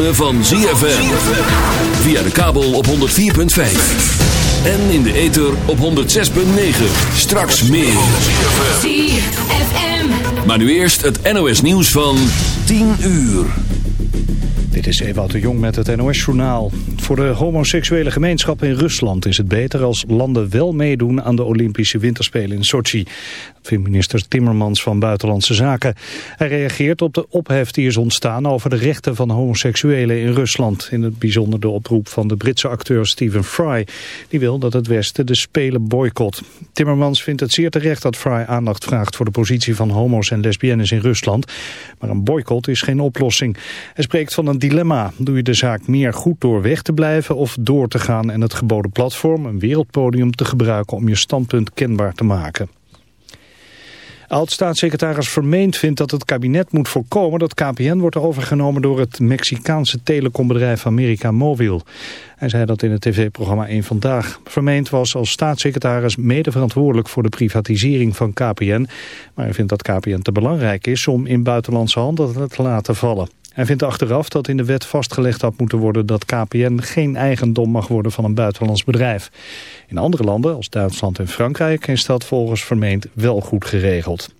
ritme van ZFM. Via de kabel op 104.5. En in de ether op 106.9. Straks meer. ZFM. Maar nu eerst het NOS nieuws van 10 uur. Dit is Ewout de Jong met het NOS-journaal. Voor de homoseksuele gemeenschap in Rusland is het beter als landen wel meedoen aan de Olympische Winterspelen in Sochi. Minister Timmermans van Buitenlandse Zaken. Hij reageert op de ophef die is ontstaan over de rechten van homoseksuelen in Rusland. In het bijzonder de oproep van de Britse acteur Stephen Fry. Die wil dat het Westen de Spelen boycott. Timmermans vindt het zeer terecht dat Fry aandacht vraagt voor de positie van homo's en lesbiennes in Rusland. Maar een boycott is geen oplossing. Hij spreekt van een dilemma. Doe je de zaak meer goed door weg te blijven of door te gaan en het geboden platform, een wereldpodium, te gebruiken om je standpunt kenbaar te maken. Oud-staatssecretaris Vermeend vindt dat het kabinet moet voorkomen dat KPN wordt overgenomen door het Mexicaanse telecombedrijf America Mobil. Hij zei dat in het tv-programma 1 Vandaag. Vermeend was als staatssecretaris mede verantwoordelijk voor de privatisering van KPN. Maar hij vindt dat KPN te belangrijk is om in buitenlandse handen te laten vallen. Hij vindt achteraf dat in de wet vastgelegd had moeten worden dat KPN geen eigendom mag worden van een buitenlands bedrijf. In andere landen, als Duitsland en Frankrijk, is dat volgens Vermeend wel goed geregeld.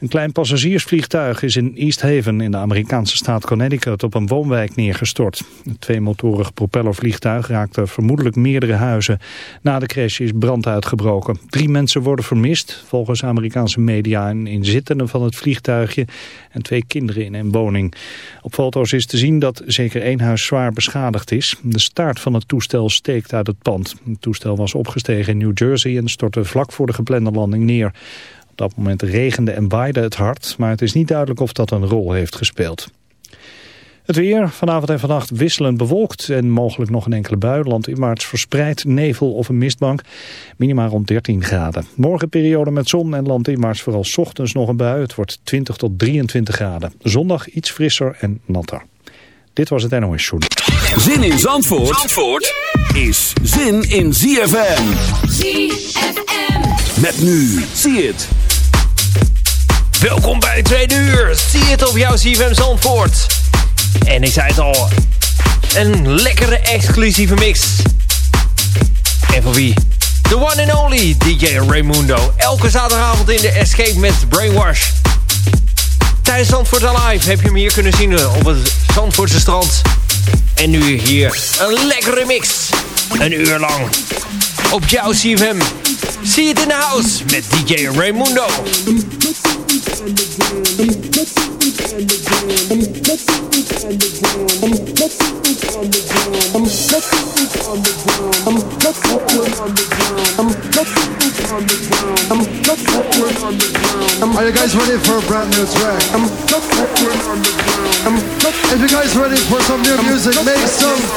Een klein passagiersvliegtuig is in East Haven in de Amerikaanse staat Connecticut op een woonwijk neergestort. Het tweemotorig propellervliegtuig raakte vermoedelijk meerdere huizen. Na de crash is brand uitgebroken. Drie mensen worden vermist, volgens Amerikaanse media een inzittende van het vliegtuigje en twee kinderen in een woning. Op foto's is te zien dat zeker één huis zwaar beschadigd is. De staart van het toestel steekt uit het pand. Het toestel was opgestegen in New Jersey en stortte vlak voor de geplande landing neer. Op dat moment regende en waaide het hard, maar het is niet duidelijk of dat een rol heeft gespeeld. Het weer, vanavond en vannacht wisselend bewolkt en mogelijk nog een enkele bui. Landinwaarts verspreid nevel of een mistbank. Minimaal rond 13 graden. Morgen periode met zon en landinwaarts vooral 's ochtends nog een bui. Het wordt 20 tot 23 graden. Zondag iets frisser en natter. Dit was het NOS Journal. Zin in Zandvoort, Zandvoort is zin in ZFM. ZFM. Met nu, zie het. Welkom bij de tweede uur. Zie het op jouw CFM Zandvoort. En ik zei het al. Een lekkere exclusieve mix. En voor wie? The one and only DJ Raimundo. Elke zaterdagavond in de Escape met Brainwash. Tijdens Zandvoort Alive heb je hem hier kunnen zien op het Zandvoortse strand. En nu hier een lekkere mix. Een uur lang. Op jouw CFM. Zie het in de house met DJ Raimundo. Are you guys ready for a brand new track? your music makes some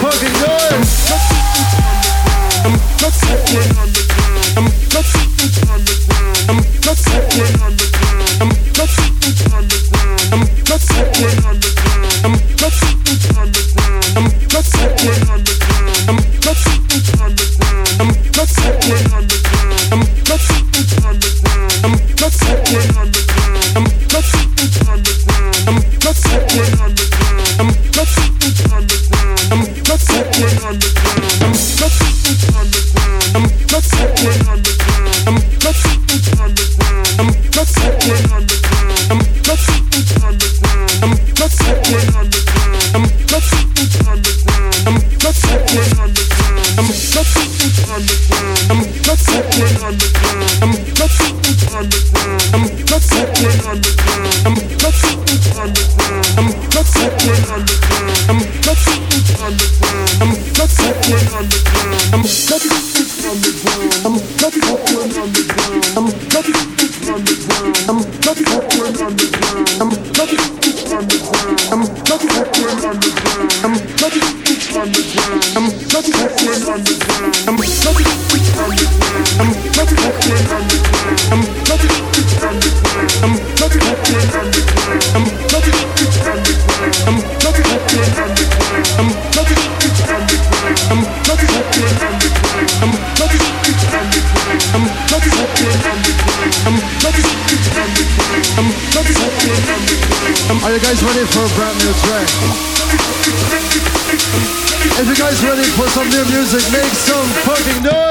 Are you guys ready for a brand new track? If you guys ready for some new music, make some fucking noise!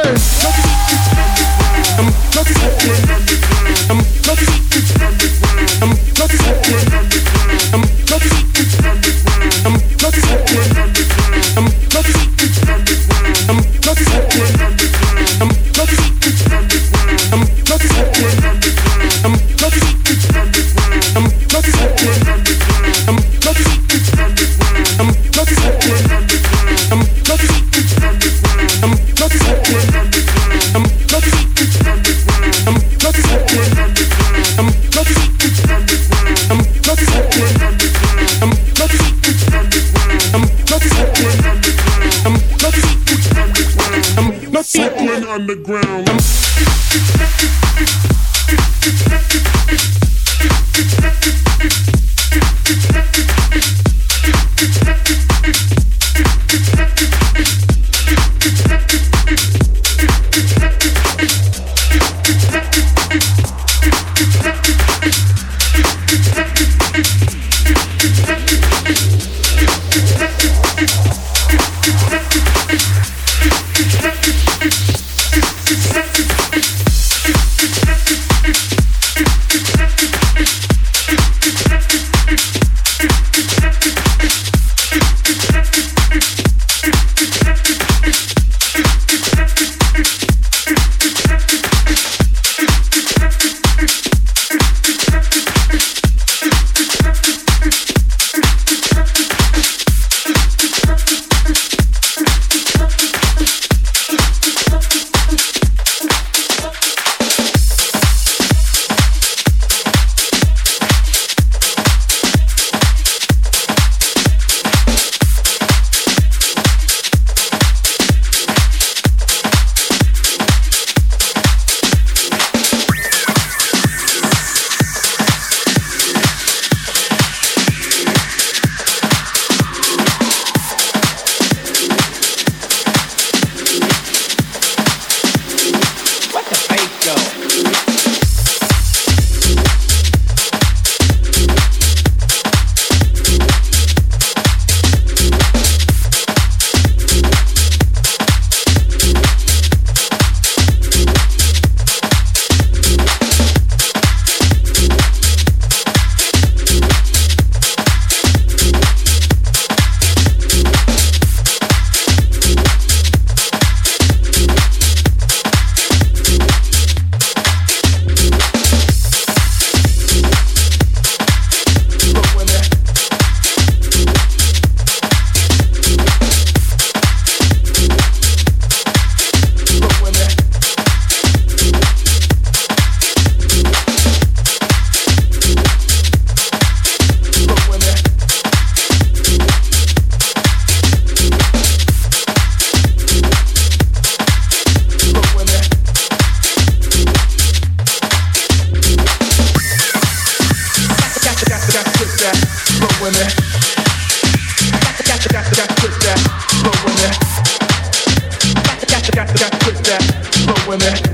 I got to twist that, slow it.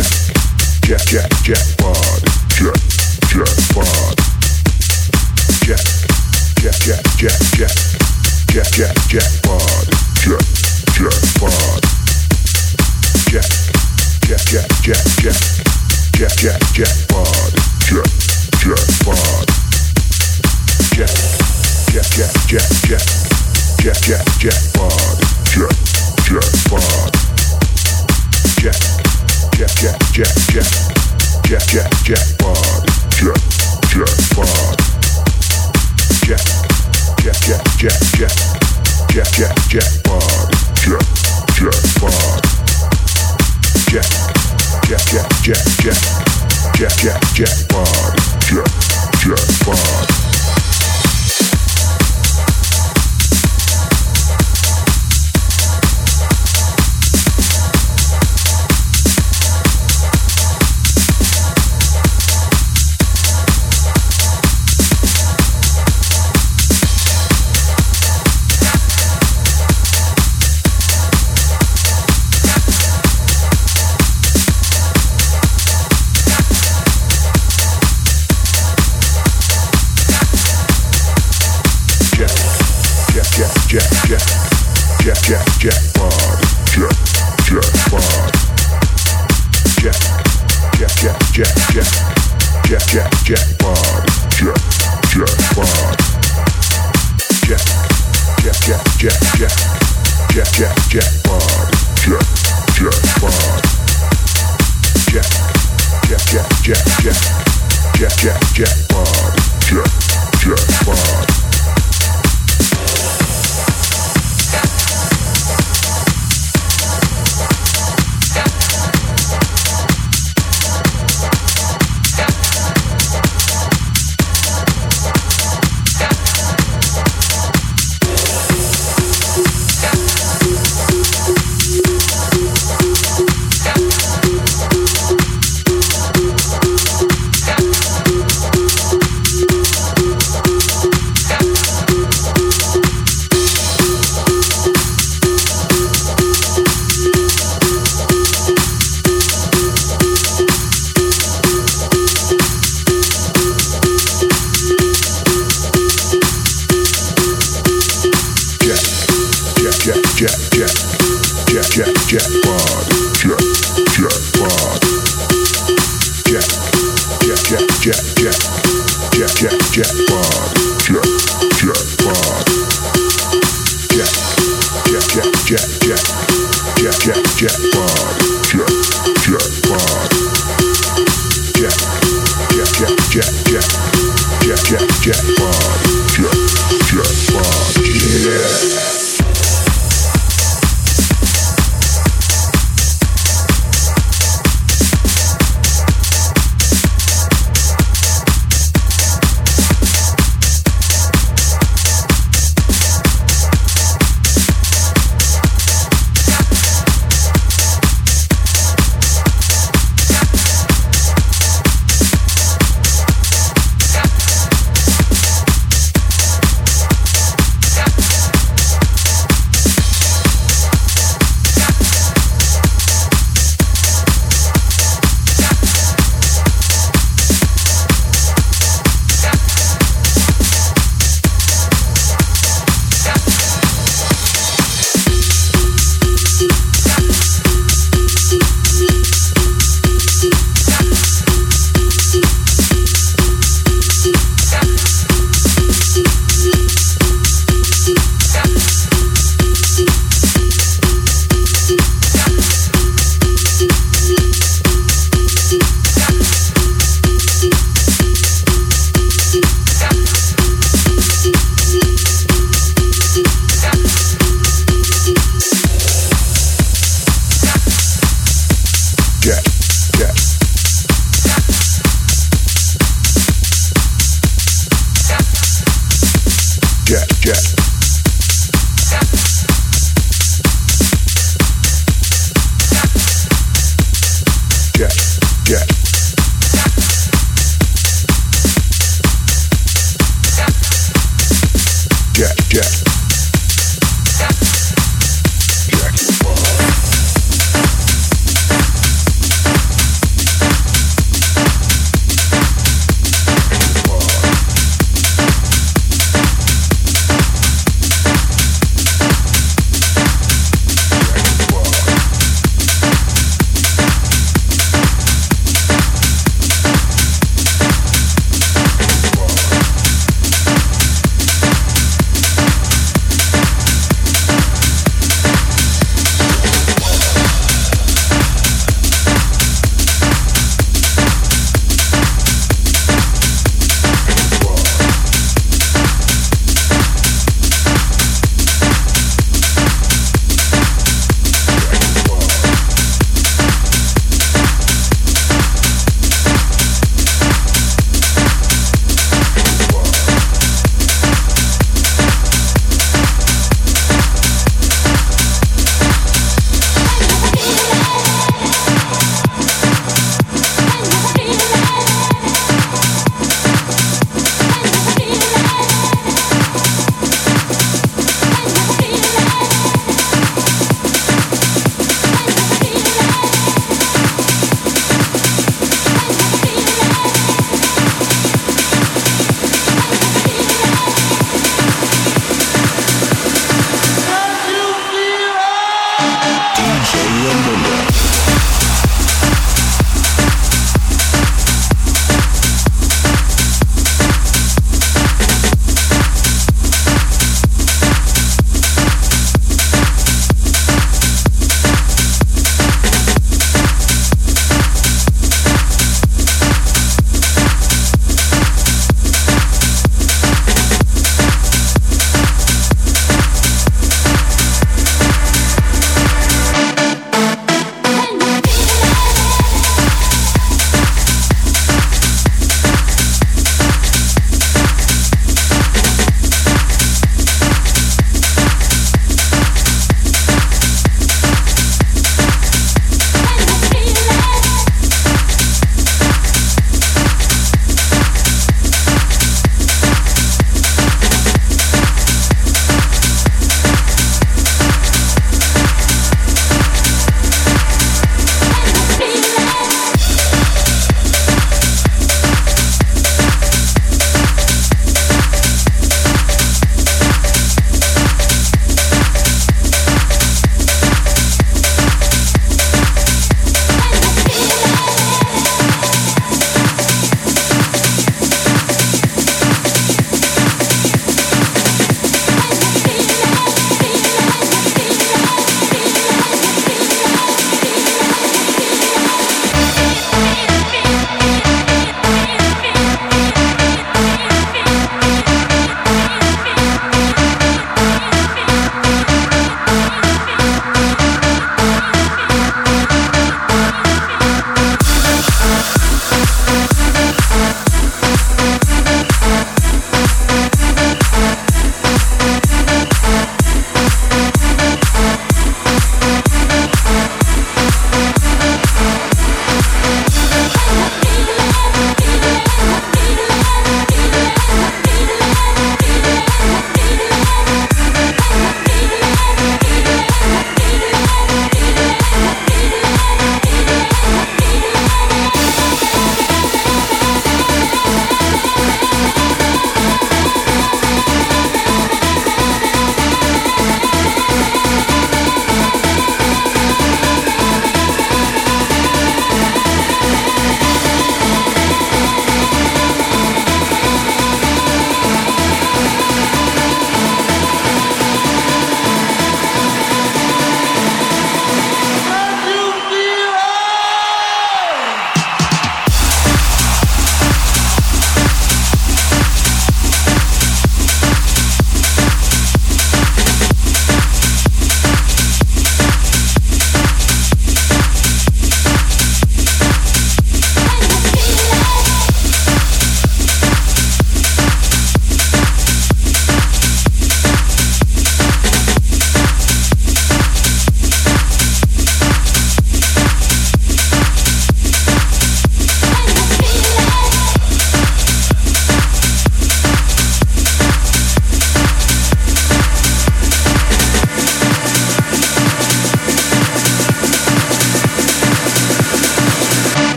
Jack, Jack, Jack, Jack, Jack, Jack.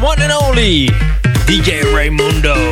One and only DJ Raimundo.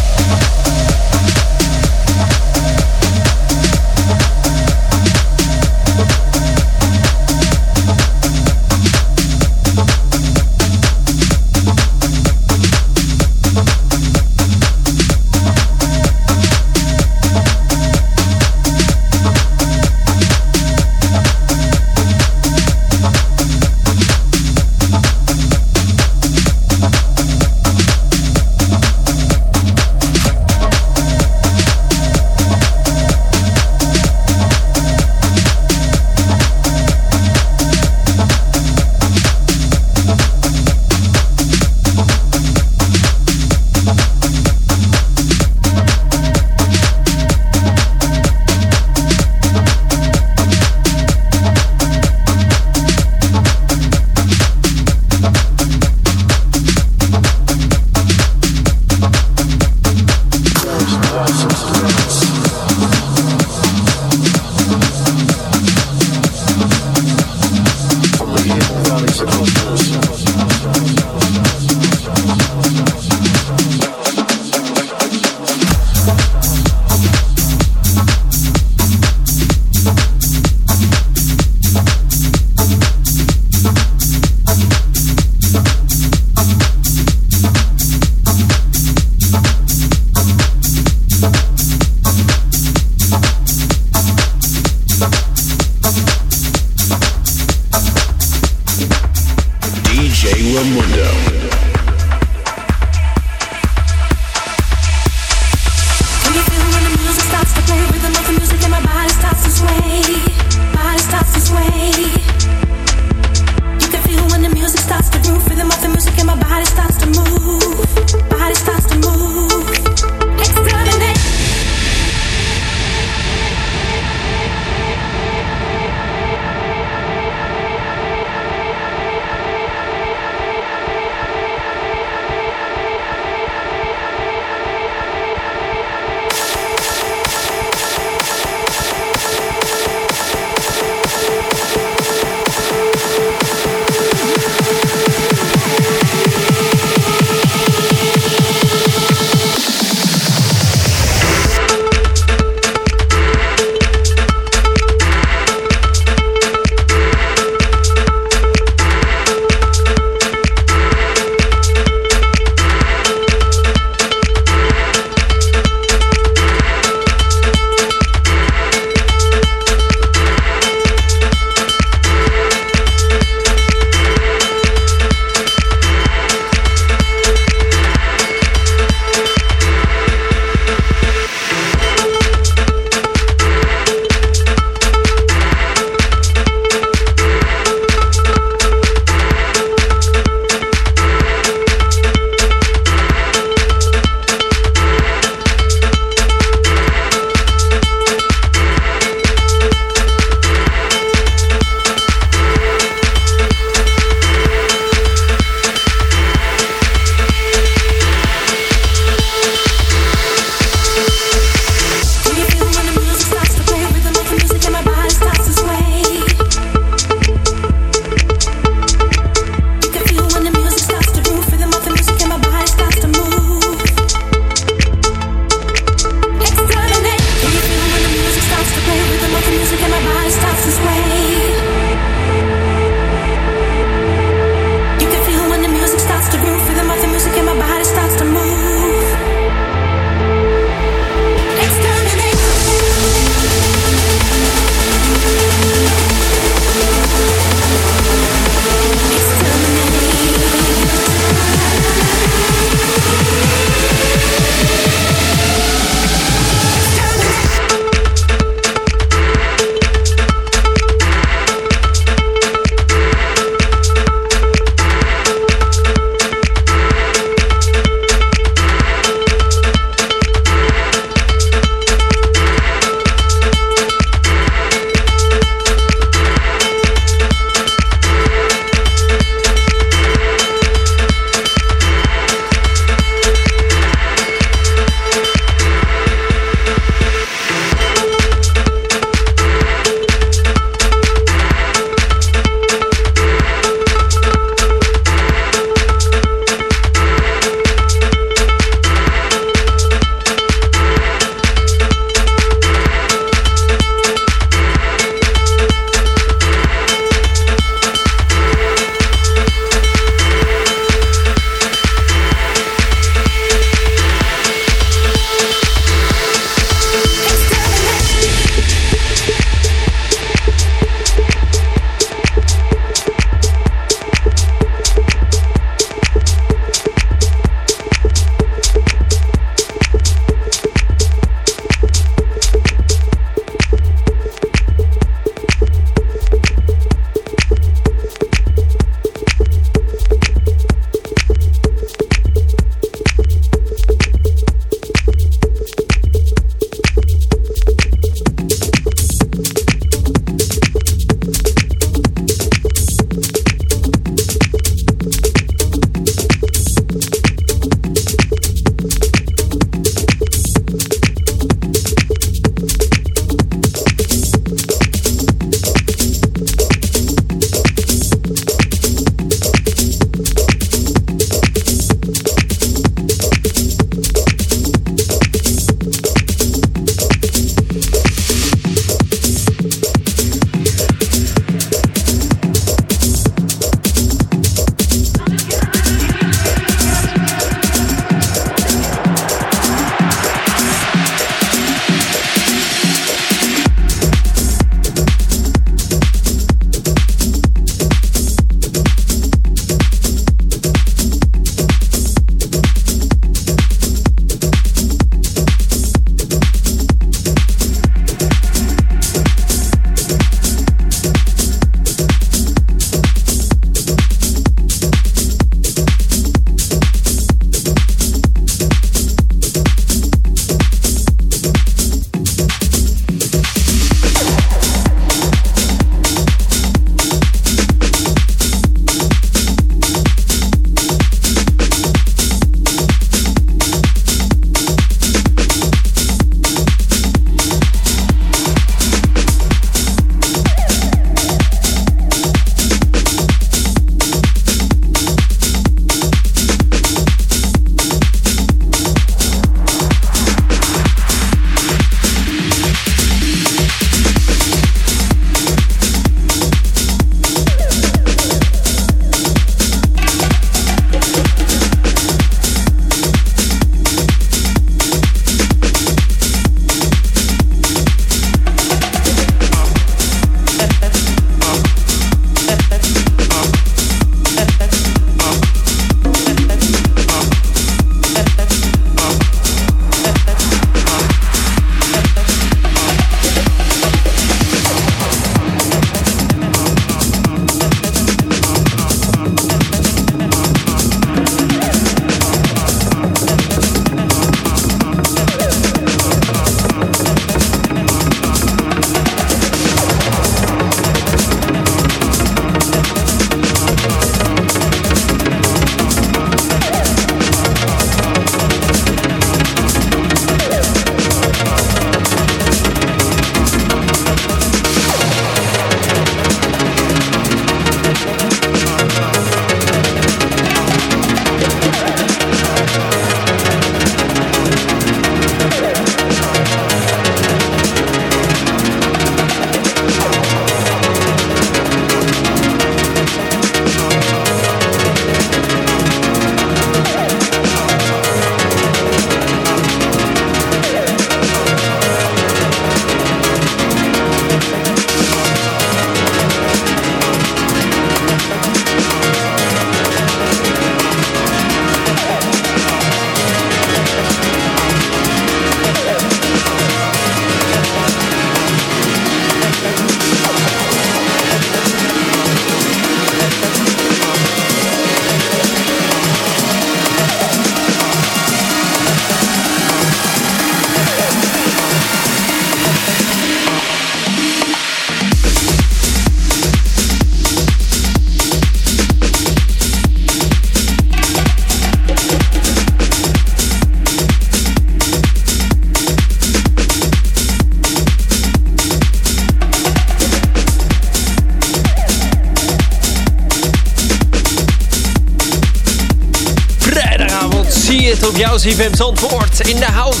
CFM Zandvoort. In de house.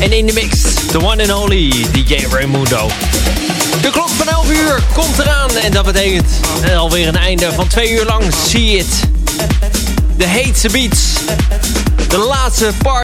En in de mix. The one and only DJ Raimundo. De klok van 11 uur komt eraan. En dat betekent alweer een einde van twee uur lang. See it. De heetste beats. De laatste part.